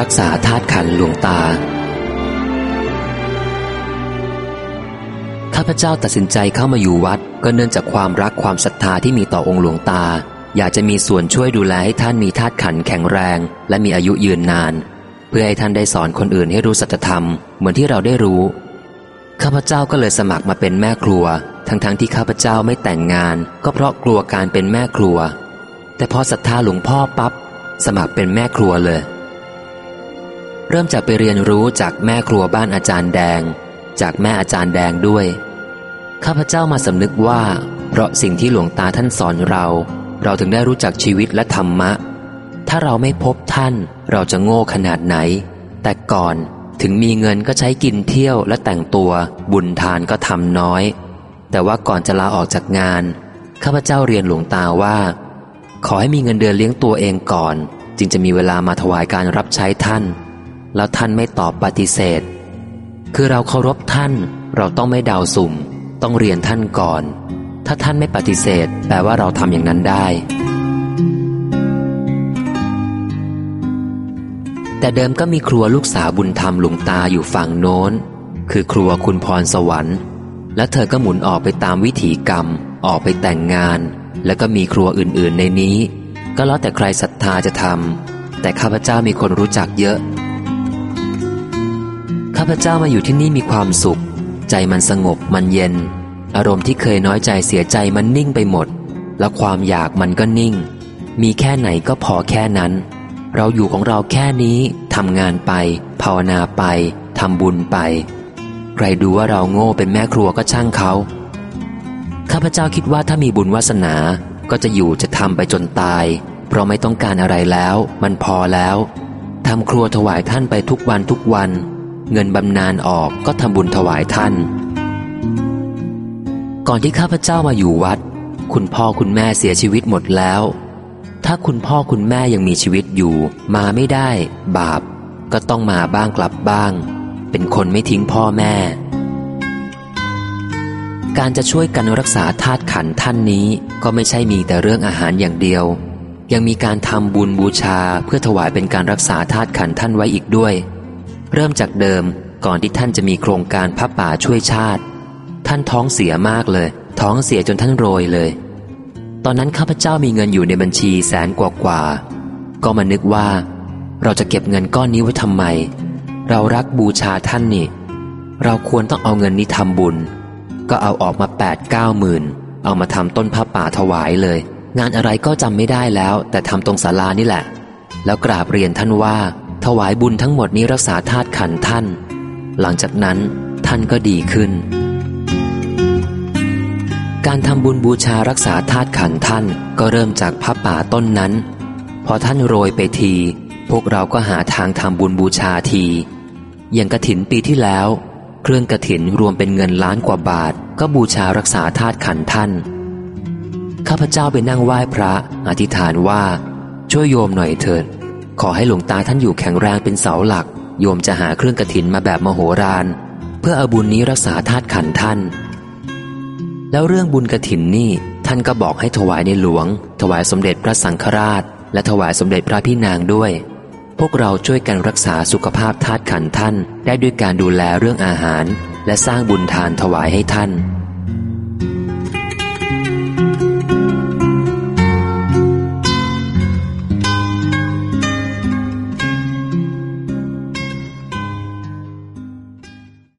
รักษาธาตุขันหลวงตาข้าพเจ้าตัดสินใจเข้ามาอยู่วัด ก็เนื่องจากความรักความศรัทธาที่มีต่อองค์หลวงตา อยากจะมีส่วนช่วยดูแลให้ท่านมีธาตุขันแข็งแรง และมีอายุยืนนาน เพื่อให้ท่านได้สอนคนอื่นให้รู้สัจธรรมเหมือนที่เราได้รู้ข้าพเจ้าก็เลยสมัครมาเป็นแม่ครัว ทั้งๆทที่ข้าพเจ้าไม่แต่งงาน ก็เพราะกลัวการเป็นแม่ครัว แต่พอศรัทธาหลวงพ่อปับ๊บสมัครเป็นแม่ครัวเลย เริ่มจากไปเรียนรู้จากแม่ครัวบ้านอาจารย์แดง จากแม่อาจารย์แดงด้วย ข้าพเจ้ามาสำนึกว่า เพราะสิ่งที่หลวงตาท่านสอนเรา เราถึงได้รู้จักชีวิตและธรรมะ ถ้าเราไม่พบท่านเราจะโง่ขนาดไหน แต่ก่อนถึงมีเงินก็ใช้กินเที่ยวและแต่งตัว บุญทานก็ทำน้อย แต่ว่าก่อนจะลาออกจากงาน ข้าพเจ้าเรียนหลวงตาว่า ขอให้มีเงินเดือนเลี้ยงตัวเองก่อน จึงจะมีเวลามาถวายการรับใช้ท่าน แล้วท่านไม่ตอบปฏิเสธ คือเราเคารพท่านเราต้องไม่เดาสุ่ม ต้องเรียนท่านก่อน ถ้าท่านไม่ปฏิเสธ แปลว่าเราทำอย่างนั้นได้ แต่เดิมก็มีครัวลูกสาวบุญธรรมหลวงตาอยู่ฝั่งโน้น คือครัวคุณพรสวรรค์ และเธอก็หมุนออกไปตามวิถีกรรม ออกไปแต่งงาน แล้วก็มีครัวอื่นๆในนี้ ก็แล้วแต่ใครศรัทธาจะทำแต่ข้าพเจ้ามีคนรู้จักเยอะ ข้าพเจ้ามาอยู่ที่นี่มีความสุข ใจมันสงบมันเย็น อารมณ์ที่เคยน้อยใจเสียใจมันนิ่งไปหมด แล้วความอยากมันก็นิ่ง มีแค่ไหนก็พอแค่นั้น เราอยู่ของเราแค่นี้ทำงานไป ภาวนาไปทำบุญไป ใครดูว่าเราโง่เป็นแม่ครัวก็ช่างเขาข้าพเจ้าคิดว่าถ้ามีบุญวาสนาก็จะอยู่จะทำไปจนตาย เพราะไม่ต้องการอะไรแล้ว มันพอแล้วทำครัวถวายท่านไปทุกวันทุกวัน เงินบำนาญออกก็ทำบุญถวายท่าน ก่อนที่ข้าพเจ้ามาอยู่วัด คุณพ่อคุณแม่เสียชีวิตหมดแล้ว ถ้าคุณพ่อคุณแม่ยังมีชีวิตอยู่มาไม่ได้ บาป ก็ต้องมาบ้างกลับบ้าง เป็นคนไม่ทิ้งพ่อแม่ การจะช่วยกันรักษาธาตุขันท่านนี้ก็ไม่ใช่มีแต่เรื่องอาหารอย่างเดียว ยังมีการทำบุญบูชาเพื่อถวายเป็นการรักษาธาตุขันท่านไว้อีกด้วย เริ่มจากเดิมก่อนที่ท่านจะมีโครงการพระป่าช่วยชาติ ท่านท้องเสียมากเลย ท้องเสียจนท่านโรยเลย ตอนนั้นข้าพเจ้ามีเงินอยู่ในบัญชีแสนกว่ากว่า ก็มานึกว่า เราจะเก็บเงินก้อนนี้ไว้ทำไม เรารักบูชาท่านนี่ เราควรต้องเอาเงินนี้ทำบุญ ก็เอาออกมาแปดเก้าหมื่นเอามาทำต้นผ้าป่าถวายเลย งานอะไรก็จำไม่ได้แล้ว แต่ทำตรงศาลานี่แหละ แล้วกราบเรียนท่านว่า ถวายบุญทั้งหมดนี้รักษาธาตุขันธ์ท่าน หลังจากนั้นท่านก็ดีขึ้น การทำบุญบูชารักษาธาตุขันธ์ท่านก็เริ่มจากผ้าป่าต้นนั้น พอท่านโรยไปที พวกเราก็หาทางทำบุญบูชาที อย่างกระถินปีที่แล้ว เครื่องกระถินรวมเป็นเงินล้านกว่าบาท ก็บูชารักษาธาตุขันธ์ท่าน ข้าพเจ้าไปนั่งไหว้พระอธิษฐานว่า ช่วยโยมหน่อยเถิด ขอให้หลวงตาท่านอยู่แข็งแรงเป็นเสาหลัก โยมจะหาเครื่องกระถินมาแบบมโหฬารเพื่อเอาบุญนี้รักษาธาตุขันท่าน แล้วเรื่องบุญกระถินนี่ท่านก็บอกให้ถวายในหลวง ถวายสมเด็จพระสังฆราช และถวายสมเด็จพระพี่นางด้วย พวกเราช่วยกันรักษาสุขภาพธาตุขันท่าน ได้ด้วยการดูแลเรื่องอาหาร และสร้างบุญทานถวายให้ท่าน